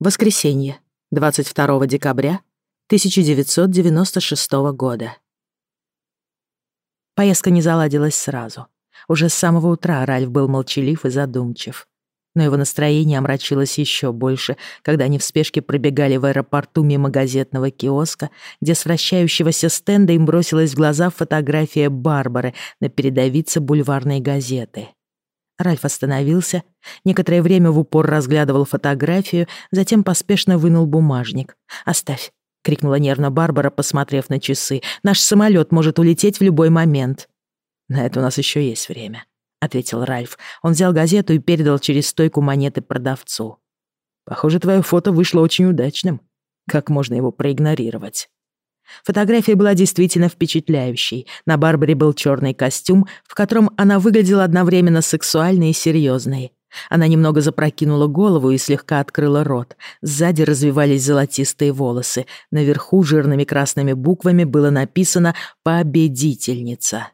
Воскресенье, 22 декабря 1996 года. Поездка не заладилась сразу. Уже с самого утра Ральф был молчалив и задумчив. Но его настроение омрачилось еще больше, когда они в спешке пробегали в аэропорту мимо газетного киоска, где с вращающегося стенда им бросилась в глаза фотография Барбары на передовице бульварной газеты. Ральф остановился, некоторое время в упор разглядывал фотографию, затем поспешно вынул бумажник. «Оставь», — крикнула нервно Барбара, посмотрев на часы. «Наш самолет может улететь в любой момент». «На это у нас еще есть время», — ответил Ральф. Он взял газету и передал через стойку монеты продавцу. «Похоже, твое фото вышло очень удачным. Как можно его проигнорировать?» Фотография была действительно впечатляющей. На Барбаре был черный костюм, в котором она выглядела одновременно сексуальной и серьезной. Она немного запрокинула голову и слегка открыла рот. Сзади развивались золотистые волосы. Наверху жирными красными буквами было написано «Победительница».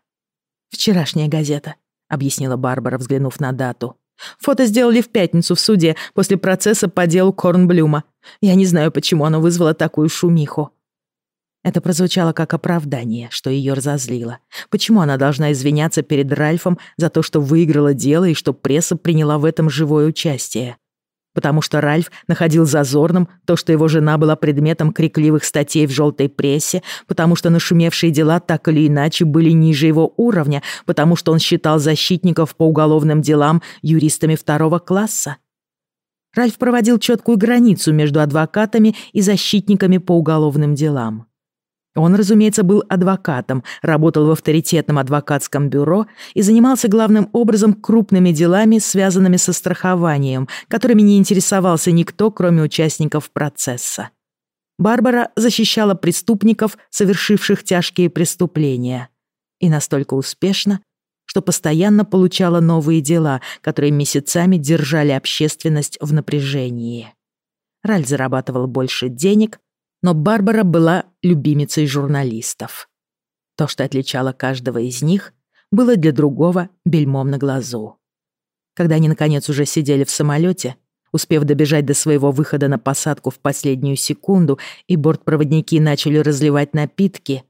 «Вчерашняя газета», — объяснила Барбара, взглянув на дату. «Фото сделали в пятницу в суде после процесса по делу Корнблюма. Я не знаю, почему оно вызвало такую шумиху. Это прозвучало как оправдание, что ее разозлило. Почему она должна извиняться перед Ральфом за то, что выиграла дело и что пресса приняла в этом живое участие? Потому что Ральф находил зазорным то, что его жена была предметом крикливых статей в желтой прессе, потому что нашумевшие дела так или иначе были ниже его уровня, потому что он считал защитников по уголовным делам юристами второго класса. Ральф проводил четкую границу между адвокатами и защитниками по уголовным делам. Он, разумеется, был адвокатом, работал в авторитетном адвокатском бюро и занимался главным образом крупными делами, связанными со страхованием, которыми не интересовался никто, кроме участников процесса. Барбара защищала преступников, совершивших тяжкие преступления. И настолько успешно, что постоянно получала новые дела, которые месяцами держали общественность в напряжении. Раль зарабатывал больше денег, но Барбара была любимицей журналистов. То, что отличало каждого из них, было для другого бельмом на глазу. Когда они, наконец, уже сидели в самолете, успев добежать до своего выхода на посадку в последнюю секунду, и бортпроводники начали разливать напитки,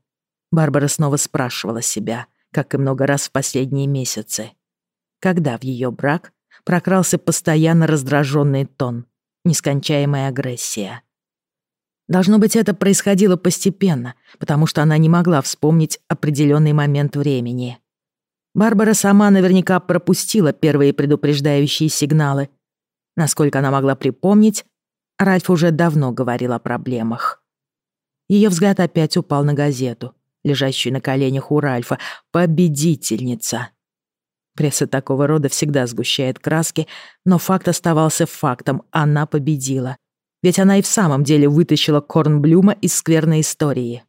Барбара снова спрашивала себя, как и много раз в последние месяцы. Когда в ее брак прокрался постоянно раздраженный тон, нескончаемая агрессия — Должно быть, это происходило постепенно, потому что она не могла вспомнить определенный момент времени. Барбара сама наверняка пропустила первые предупреждающие сигналы. Насколько она могла припомнить, Ральф уже давно говорил о проблемах. Ее взгляд опять упал на газету, лежащую на коленях у Ральфа. «Победительница!» Пресса такого рода всегда сгущает краски, но факт оставался фактом. Она победила. Ведь она и в самом деле вытащила Корнблюма из скверной истории.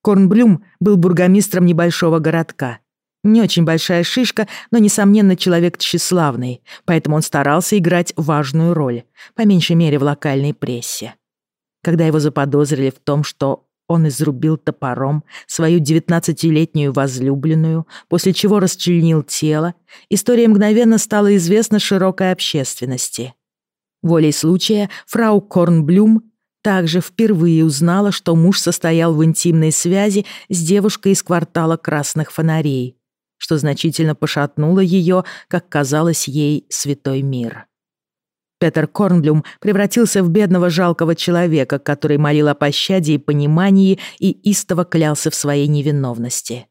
Корнблюм был бургомистром небольшого городка. Не очень большая шишка, но, несомненно, человек тщеславный, поэтому он старался играть важную роль, по меньшей мере в локальной прессе. Когда его заподозрили в том, что он изрубил топором свою девятнадцатилетнюю возлюбленную, после чего расчленил тело, история мгновенно стала известна широкой общественности. Волей случая фрау Корнблюм также впервые узнала, что муж состоял в интимной связи с девушкой из квартала красных фонарей, что значительно пошатнуло ее, как казалось ей, святой мир. Петер Корнблюм превратился в бедного жалкого человека, который молил о пощаде и понимании и истово клялся в своей невиновности.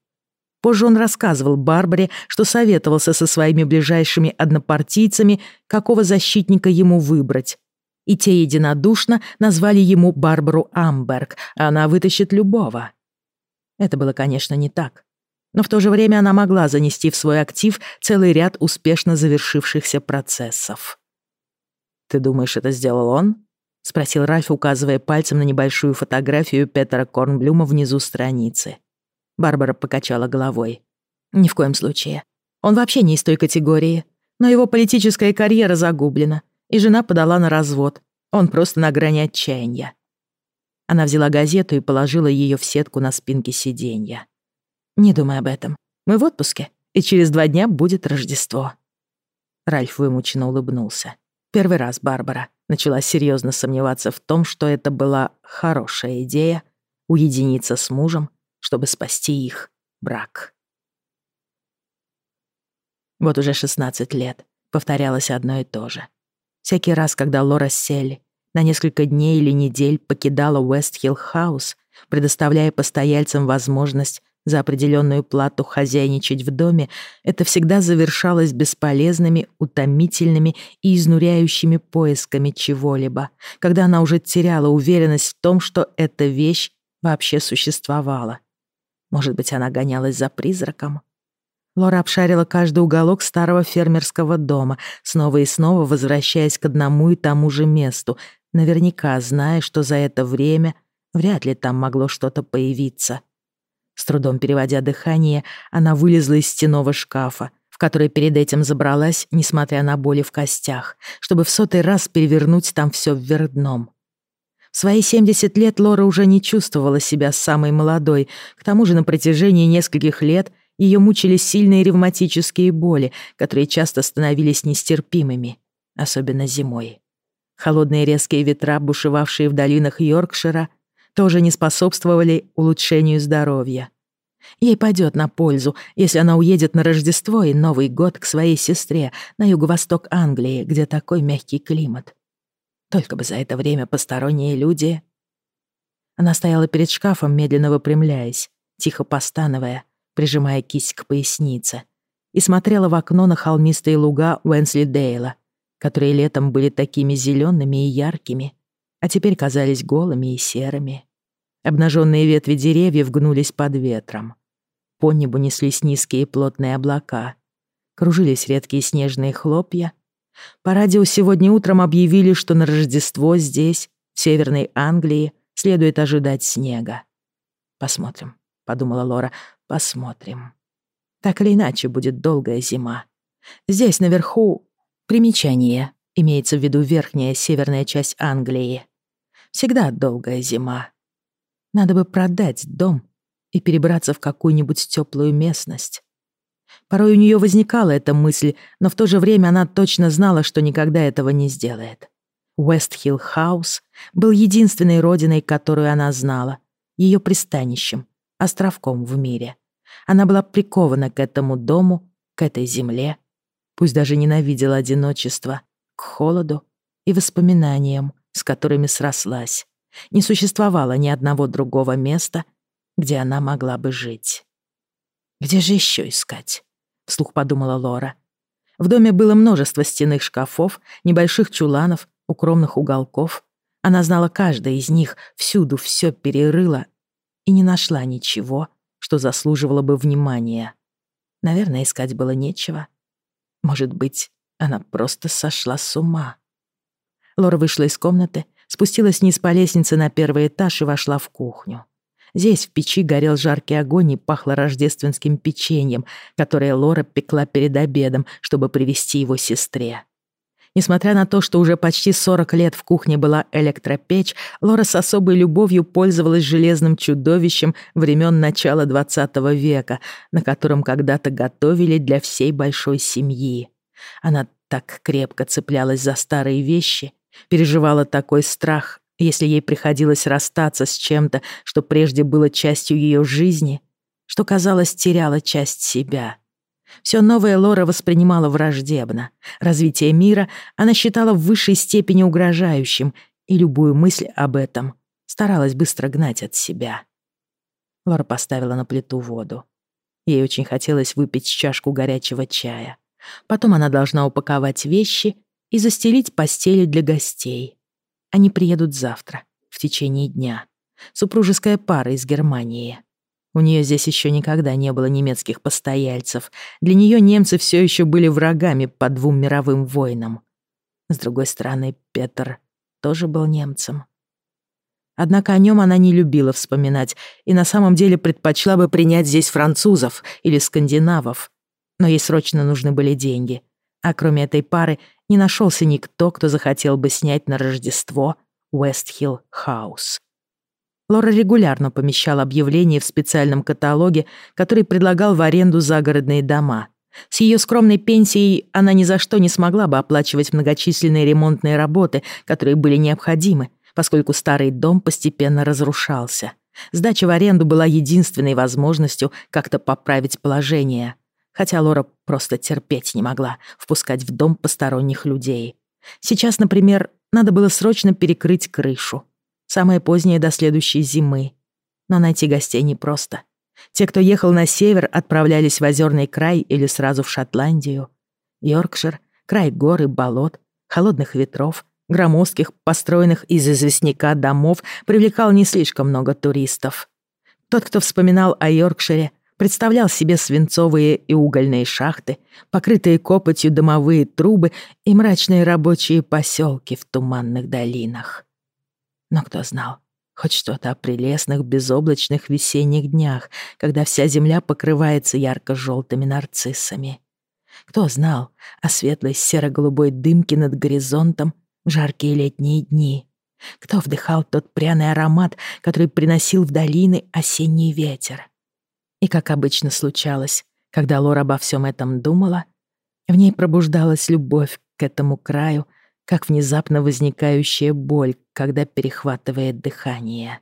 Позже он рассказывал Барбаре, что советовался со своими ближайшими однопартийцами, какого защитника ему выбрать. И те единодушно назвали ему Барбару Амберг, а она вытащит любого. Это было, конечно, не так. Но в то же время она могла занести в свой актив целый ряд успешно завершившихся процессов. «Ты думаешь, это сделал он?» — спросил Ральф, указывая пальцем на небольшую фотографию Петера Корнблюма внизу страницы. Барбара покачала головой. «Ни в коем случае. Он вообще не из той категории. Но его политическая карьера загублена, и жена подала на развод. Он просто на грани отчаяния». Она взяла газету и положила ее в сетку на спинке сиденья. «Не думай об этом. Мы в отпуске, и через два дня будет Рождество». Ральф вымученно улыбнулся. Первый раз Барбара начала серьезно сомневаться в том, что это была хорошая идея уединиться с мужем чтобы спасти их брак. Вот уже 16 лет повторялось одно и то же. Всякий раз, когда Лора Селли на несколько дней или недель покидала Уэст-Хилл-хаус, предоставляя постояльцам возможность за определенную плату хозяйничать в доме, это всегда завершалось бесполезными, утомительными и изнуряющими поисками чего-либо, когда она уже теряла уверенность в том, что эта вещь вообще существовала — может быть, она гонялась за призраком? Лора обшарила каждый уголок старого фермерского дома, снова и снова возвращаясь к одному и тому же месту, наверняка зная, что за это время вряд ли там могло что-то появиться. С трудом переводя дыхание, она вылезла из стеного шкафа, в который перед этим забралась, несмотря на боли в костях, чтобы в сотый раз перевернуть там все вверх дном. В свои 70 лет Лора уже не чувствовала себя самой молодой. К тому же на протяжении нескольких лет ее мучили сильные ревматические боли, которые часто становились нестерпимыми, особенно зимой. Холодные резкие ветра, бушевавшие в долинах Йоркшира, тоже не способствовали улучшению здоровья. Ей пойдет на пользу, если она уедет на Рождество и Новый год к своей сестре на юго-восток Англии, где такой мягкий климат. Только бы за это время посторонние люди... Она стояла перед шкафом, медленно выпрямляясь, тихо постановая, прижимая кисть к пояснице, и смотрела в окно на холмистые луга Уэнсли Дейла, которые летом были такими зелеными и яркими, а теперь казались голыми и серыми. Обнаженные ветви деревьев гнулись под ветром. По небу неслись низкие плотные облака. Кружились редкие снежные хлопья, по радио сегодня утром объявили, что на Рождество здесь, в Северной Англии, следует ожидать снега. «Посмотрим», — подумала Лора, — «посмотрим». Так или иначе, будет долгая зима. Здесь, наверху, примечание, имеется в виду верхняя северная часть Англии. Всегда долгая зима. Надо бы продать дом и перебраться в какую-нибудь теплую местность. Порой у нее возникала эта мысль, но в то же время она точно знала, что никогда этого не сделает. Уэстхилл Хаус был единственной родиной, которую она знала, ее пристанищем, островком в мире. Она была прикована к этому дому, к этой земле, пусть даже ненавидела одиночество, к холоду и воспоминаниям, с которыми срослась. Не существовало ни одного другого места, где она могла бы жить. Где же еще искать? вслух подумала Лора. В доме было множество стенных шкафов, небольших чуланов, укромных уголков. Она знала каждое из них, всюду все перерыла и не нашла ничего, что заслуживало бы внимания. Наверное, искать было нечего. Может быть, она просто сошла с ума. Лора вышла из комнаты, спустилась вниз по лестнице на первый этаж и вошла в кухню. Здесь в печи горел жаркий огонь и пахло рождественским печеньем, которое Лора пекла перед обедом, чтобы привести его сестре. Несмотря на то, что уже почти 40 лет в кухне была электропечь, Лора с особой любовью пользовалась железным чудовищем времен начала XX века, на котором когда-то готовили для всей большой семьи. Она так крепко цеплялась за старые вещи, переживала такой страх если ей приходилось расстаться с чем-то, что прежде было частью ее жизни, что, казалось, теряла часть себя. Все новое Лора воспринимала враждебно. Развитие мира она считала в высшей степени угрожающим, и любую мысль об этом старалась быстро гнать от себя. Лора поставила на плиту воду. Ей очень хотелось выпить чашку горячего чая. Потом она должна упаковать вещи и застелить постели для гостей. Они приедут завтра, в течение дня. Супружеская пара из Германии. У нее здесь еще никогда не было немецких постояльцев. Для нее немцы все еще были врагами по двум мировым войнам. С другой стороны, Петр тоже был немцем. Однако о нем она не любила вспоминать и на самом деле предпочла бы принять здесь французов или скандинавов. Но ей срочно нужны были деньги — а кроме этой пары не нашелся никто, кто захотел бы снять на Рождество Уэстхилл Хаус. Лора регулярно помещала объявления в специальном каталоге, который предлагал в аренду загородные дома. С ее скромной пенсией она ни за что не смогла бы оплачивать многочисленные ремонтные работы, которые были необходимы, поскольку старый дом постепенно разрушался. Сдача в аренду была единственной возможностью как-то поправить положение – хотя Лора просто терпеть не могла впускать в дом посторонних людей. Сейчас, например, надо было срочно перекрыть крышу. Самое позднее до следующей зимы. Но найти гостей непросто. Те, кто ехал на север, отправлялись в Озерный край или сразу в Шотландию. Йоркшир — край гор и болот, холодных ветров, громоздких, построенных из известняка домов, привлекал не слишком много туристов. Тот, кто вспоминал о Йоркшире, представлял себе свинцовые и угольные шахты, покрытые копотью домовые трубы и мрачные рабочие поселки в туманных долинах. Но кто знал, хоть что-то о прелестных безоблачных весенних днях, когда вся земля покрывается ярко-желтыми нарциссами. Кто знал о светлой серо-голубой дымке над горизонтом в жаркие летние дни? Кто вдыхал тот пряный аромат, который приносил в долины осенний ветер? И, как обычно случалось, когда Лора обо всем этом думала, в ней пробуждалась любовь к этому краю, как внезапно возникающая боль, когда перехватывает дыхание.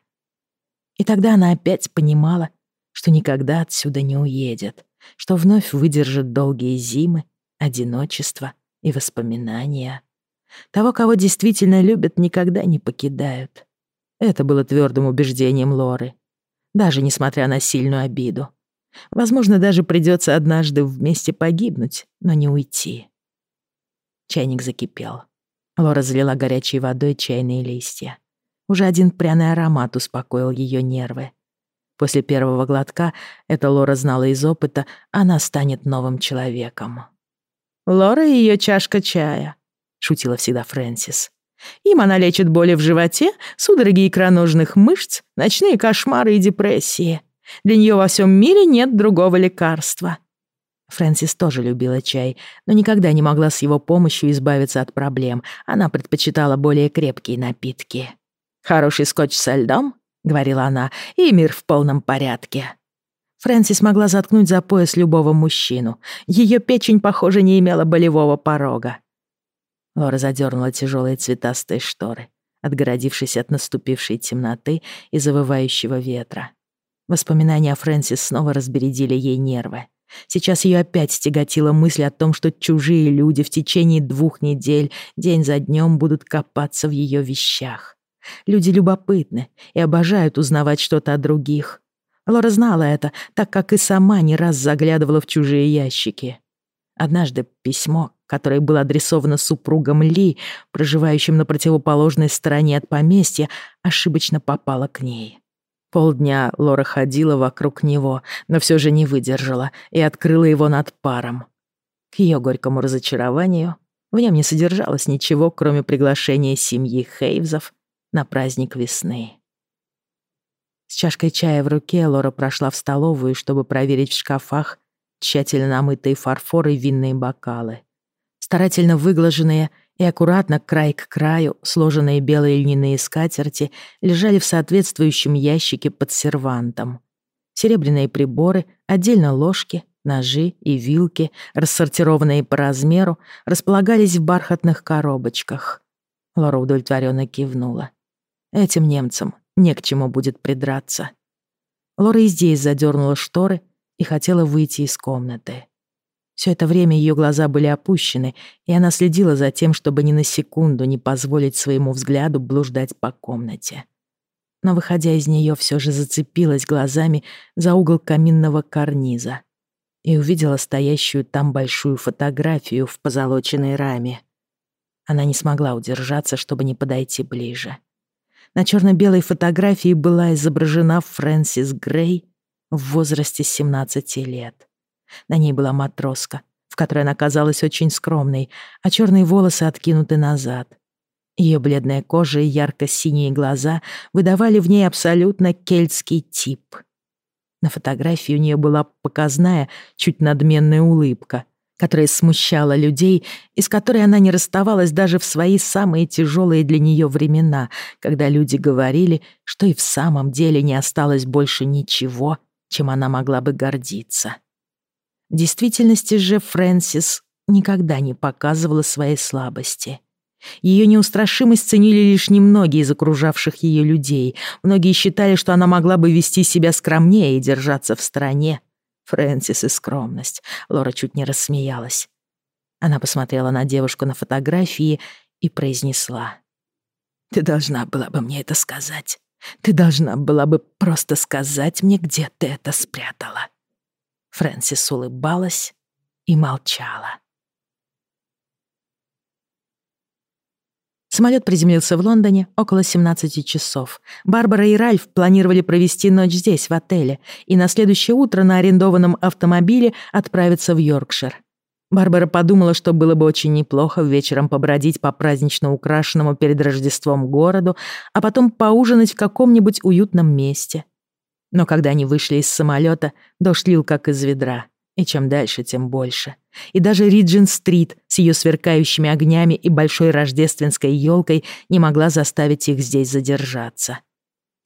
И тогда она опять понимала, что никогда отсюда не уедет, что вновь выдержит долгие зимы, одиночество и воспоминания. Того, кого действительно любят, никогда не покидают. Это было твердым убеждением Лоры даже несмотря на сильную обиду. Возможно, даже придется однажды вместе погибнуть, но не уйти. Чайник закипел. Лора залила горячей водой чайные листья. Уже один пряный аромат успокоил ее нервы. После первого глотка, это Лора знала из опыта, она станет новым человеком. «Лора и ее чашка чая», — шутила всегда Фрэнсис. Им она лечит боли в животе, судороги икроножных мышц, ночные кошмары и депрессии. Для нее во всем мире нет другого лекарства. Фрэнсис тоже любила чай, но никогда не могла с его помощью избавиться от проблем. Она предпочитала более крепкие напитки. «Хороший скотч со льдом», — говорила она, — «и мир в полном порядке». Фрэнсис могла заткнуть за пояс любого мужчину. Ее печень, похоже, не имела болевого порога. Лора задернула тяжелые цветастые шторы, отгородившись от наступившей темноты и завывающего ветра. Воспоминания о Фрэнсис снова разбередили ей нервы. Сейчас ее опять тяготила мысль о том, что чужие люди в течение двух недель день за днем будут копаться в ее вещах. Люди любопытны и обожают узнавать что-то о других. Лора знала это, так как и сама не раз заглядывала в чужие ящики. Однажды письмо, которое было адресовано супругом Ли, проживающим на противоположной стороне от поместья, ошибочно попало к ней. Полдня Лора ходила вокруг него, но все же не выдержала и открыла его над паром. К ее горькому разочарованию в нем не содержалось ничего, кроме приглашения семьи Хейвзов на праздник весны. С чашкой чая в руке Лора прошла в столовую, чтобы проверить в шкафах, тщательно намытые фарфоры и винные бокалы. Старательно выглаженные и аккуратно край к краю сложенные белые льняные скатерти лежали в соответствующем ящике под сервантом. Серебряные приборы, отдельно ложки, ножи и вилки, рассортированные по размеру, располагались в бархатных коробочках. Лора удовлетворенно кивнула. Этим немцам не к чему будет придраться. Лора и здесь задернула шторы и хотела выйти из комнаты. Все это время ее глаза были опущены, и она следила за тем, чтобы ни на секунду не позволить своему взгляду блуждать по комнате. Но, выходя из нее, все же зацепилась глазами за угол каминного карниза и увидела стоящую там большую фотографию в позолоченной раме. Она не смогла удержаться, чтобы не подойти ближе. На черно белой фотографии была изображена Фрэнсис Грей в возрасте 17 лет. На ней была матроска, в которой она казалась очень скромной, а черные волосы откинуты назад. Ее бледная кожа и ярко-синие глаза выдавали в ней абсолютно кельтский тип. На фотографии у нее была показная, чуть надменная улыбка, которая смущала людей, из которой она не расставалась даже в свои самые тяжелые для нее времена, когда люди говорили, что и в самом деле не осталось больше ничего — чем она могла бы гордиться. В действительности же Фрэнсис никогда не показывала своей слабости. Ее неустрашимость ценили лишь немногие из окружавших ее людей. Многие считали, что она могла бы вести себя скромнее и держаться в стороне. Фрэнсис и скромность. Лора чуть не рассмеялась. Она посмотрела на девушку на фотографии и произнесла. «Ты должна была бы мне это сказать. Ты должна была бы просто сказать мне, где ты это спрятала». Фрэнсис улыбалась и молчала. Самолет приземлился в Лондоне около 17 часов. Барбара и Ральф планировали провести ночь здесь, в отеле, и на следующее утро на арендованном автомобиле отправиться в Йоркшир. Барбара подумала, что было бы очень неплохо вечером побродить по празднично украшенному перед Рождеством городу, а потом поужинать в каком-нибудь уютном месте. Но когда они вышли из самолета, дождь лил как из ведра. И чем дальше, тем больше. И даже Риджин-стрит с ее сверкающими огнями и большой рождественской елкой не могла заставить их здесь задержаться.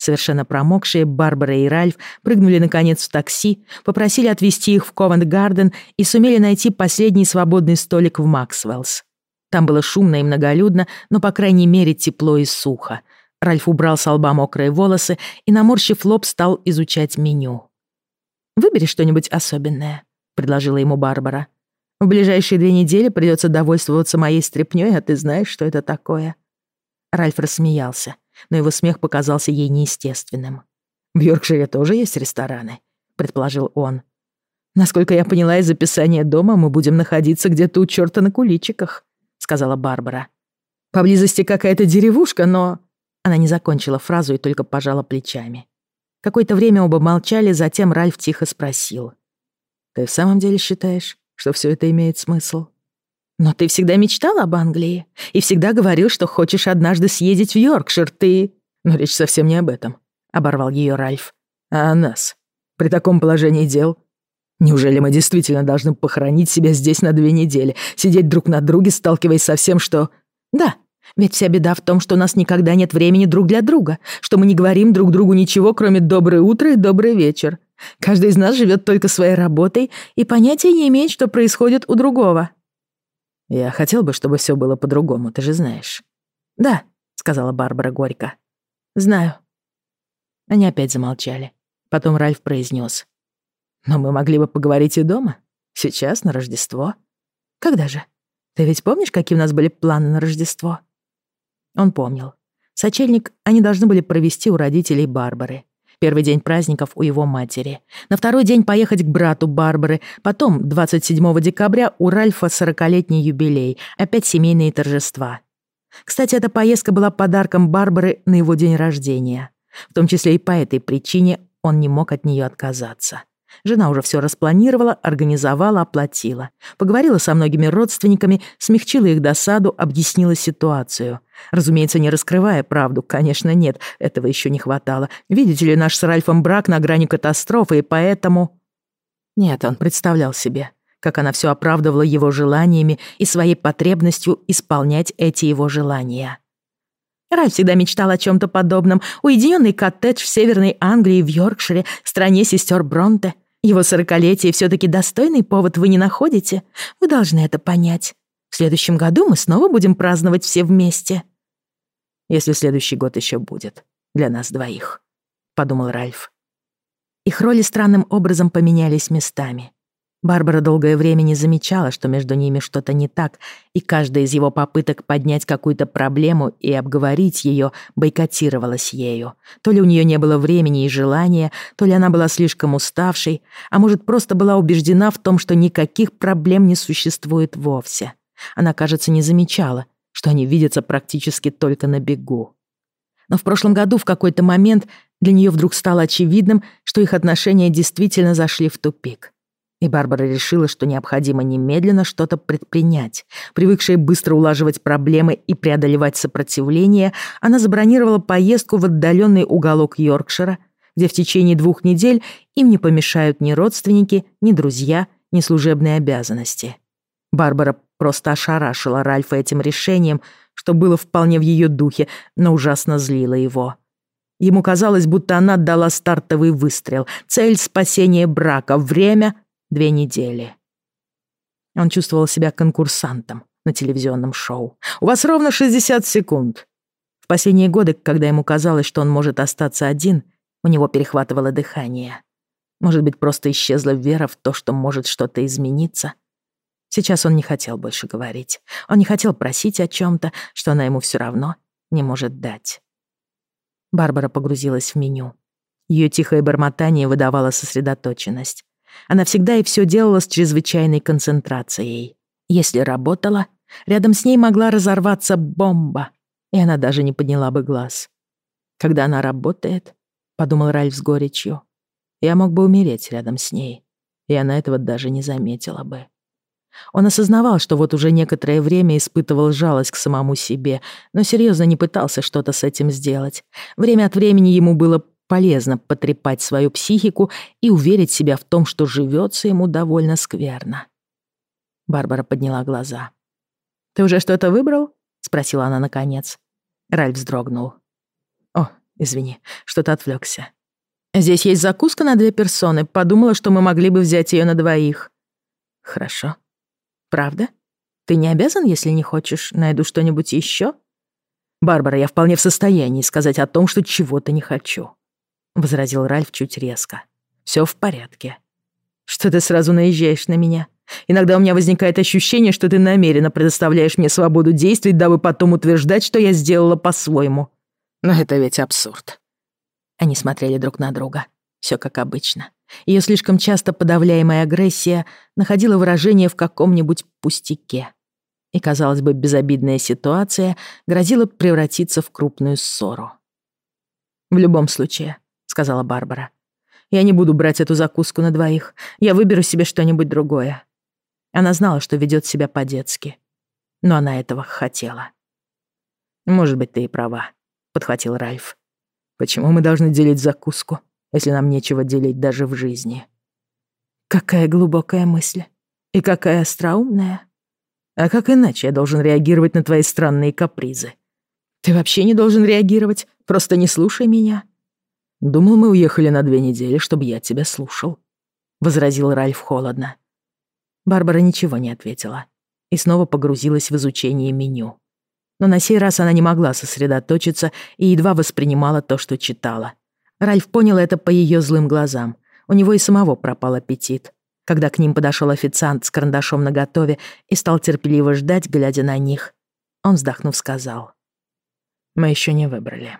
Совершенно промокшие, Барбара и Ральф прыгнули, наконец, в такси, попросили отвезти их в Ковент-Гарден и сумели найти последний свободный столик в Максвеллс. Там было шумно и многолюдно, но, по крайней мере, тепло и сухо. Ральф убрал с лба мокрые волосы и, наморщив лоб, стал изучать меню. «Выбери что-нибудь особенное», — предложила ему Барбара. «В ближайшие две недели придется довольствоваться моей стряпнёй, а ты знаешь, что это такое». Ральф рассмеялся но его смех показался ей неестественным. «В Йоркшире тоже есть рестораны», — предположил он. «Насколько я поняла из описания дома, мы будем находиться где-то у чёрта на куличиках», — сказала Барбара. «Поблизости какая-то деревушка, но...» Она не закончила фразу и только пожала плечами. Какое-то время оба молчали, затем Ральф тихо спросил. «Ты в самом деле считаешь, что всё это имеет смысл?» Но ты всегда мечтал об Англии и всегда говорил, что хочешь однажды съездить в Йоркшир, ты...» «Но речь совсем не об этом», — оборвал ее Ральф. «А о нас. При таком положении дел Неужели мы действительно должны похоронить себя здесь на две недели, сидеть друг на друге, сталкиваясь со всем, что... Да, ведь вся беда в том, что у нас никогда нет времени друг для друга, что мы не говорим друг другу ничего, кроме «доброе утро» и «добрый вечер». Каждый из нас живет только своей работой и понятия не имеет, что происходит у другого. Я хотел бы, чтобы все было по-другому, ты же знаешь. Да, сказала Барбара горько. Знаю. Они опять замолчали. Потом Ральф произнес: Но мы могли бы поговорить и дома. Сейчас, на Рождество. Когда же? Ты ведь помнишь, какие у нас были планы на Рождество? Он помнил. Сочельник они должны были провести у родителей Барбары первый день праздников у его матери. На второй день поехать к брату Барбары. Потом, 27 декабря, у Ральфа 40-летний юбилей. Опять семейные торжества. Кстати, эта поездка была подарком Барбары на его день рождения. В том числе и по этой причине он не мог от нее отказаться. Жена уже все распланировала, организовала, оплатила. Поговорила со многими родственниками, смягчила их досаду, объяснила ситуацию. Разумеется, не раскрывая правду, конечно, нет, этого еще не хватало. Видите ли, наш с Ральфом брак на грани катастрофы, и поэтому... Нет, он представлял себе, как она все оправдывала его желаниями и своей потребностью исполнять эти его желания. Ральф всегда мечтал о чем-то подобном. Уединенный коттедж в Северной Англии, в Йоркшире, стране сестер Бронте. Его сорокалетие все-таки достойный повод вы не находите? Вы должны это понять. В следующем году мы снова будем праздновать все вместе. Если следующий год еще будет. Для нас двоих. Подумал Ральф. Их роли странным образом поменялись местами. Барбара долгое время не замечала, что между ними что-то не так, и каждая из его попыток поднять какую-то проблему и обговорить ее бойкотировалась ею. То ли у нее не было времени и желания, то ли она была слишком уставшей, а может, просто была убеждена в том, что никаких проблем не существует вовсе. Она, кажется, не замечала, что они видятся практически только на бегу. Но в прошлом году в какой-то момент для нее вдруг стало очевидным, что их отношения действительно зашли в тупик. И Барбара решила, что необходимо немедленно что-то предпринять. Привыкшая быстро улаживать проблемы и преодолевать сопротивление, она забронировала поездку в отдаленный уголок Йоркшира, где в течение двух недель им не помешают ни родственники, ни друзья, ни служебные обязанности. Барбара просто ошарашила Ральфа этим решением, что было вполне в ее духе, но ужасно злило его. Ему казалось, будто она дала стартовый выстрел. Цель — спасения брака. Время — две недели. Он чувствовал себя конкурсантом на телевизионном шоу. «У вас ровно 60 секунд». В последние годы, когда ему казалось, что он может остаться один, у него перехватывало дыхание. Может быть, просто исчезла вера в то, что может что-то измениться — Сейчас он не хотел больше говорить. Он не хотел просить о чем-то, что она ему все равно не может дать. Барбара погрузилась в меню. Ее тихое бормотание выдавало сосредоточенность. Она всегда и все делала с чрезвычайной концентрацией. Если работала, рядом с ней могла разорваться бомба, и она даже не подняла бы глаз. «Когда она работает», — подумал Ральф с горечью, — «я мог бы умереть рядом с ней, и она этого даже не заметила бы». Он осознавал, что вот уже некоторое время испытывал жалость к самому себе, но серьезно не пытался что-то с этим сделать. Время от времени ему было полезно потрепать свою психику и уверить себя в том, что живется ему довольно скверно. Барбара подняла глаза. «Ты уже что-то выбрал?» — спросила она наконец. Ральф вздрогнул. «О, извини, что-то отвлекся. Здесь есть закуска на две персоны. Подумала, что мы могли бы взять ее на двоих». «Хорошо», Правда? Ты не обязан, если не хочешь, найду что-нибудь еще? Барбара, я вполне в состоянии сказать о том, что чего-то не хочу. Возразил Ральф чуть резко. Все в порядке. Что ты сразу наезжаешь на меня? Иногда у меня возникает ощущение, что ты намеренно предоставляешь мне свободу действий, дабы потом утверждать, что я сделала по-своему. Но это ведь абсурд. Они смотрели друг на друга. Все как обычно. Ее слишком часто подавляемая агрессия находила выражение в каком-нибудь пустяке. И, казалось бы, безобидная ситуация грозила превратиться в крупную ссору. «В любом случае», — сказала Барбара, — «я не буду брать эту закуску на двоих. Я выберу себе что-нибудь другое». Она знала, что ведет себя по-детски. Но она этого хотела. «Может быть, ты и права», — подхватил Ральф. «Почему мы должны делить закуску?» если нам нечего делить даже в жизни. Какая глубокая мысль. И какая остроумная. А как иначе я должен реагировать на твои странные капризы? Ты вообще не должен реагировать, просто не слушай меня. Думал, мы уехали на две недели, чтобы я тебя слушал. Возразил Ральф холодно. Барбара ничего не ответила и снова погрузилась в изучение меню. Но на сей раз она не могла сосредоточиться и едва воспринимала то, что читала — Ральф понял это по ее злым глазам. У него и самого пропал аппетит. Когда к ним подошел официант с карандашом наготове и стал терпеливо ждать, глядя на них, он, вздохнув, сказал. «Мы еще не выбрали».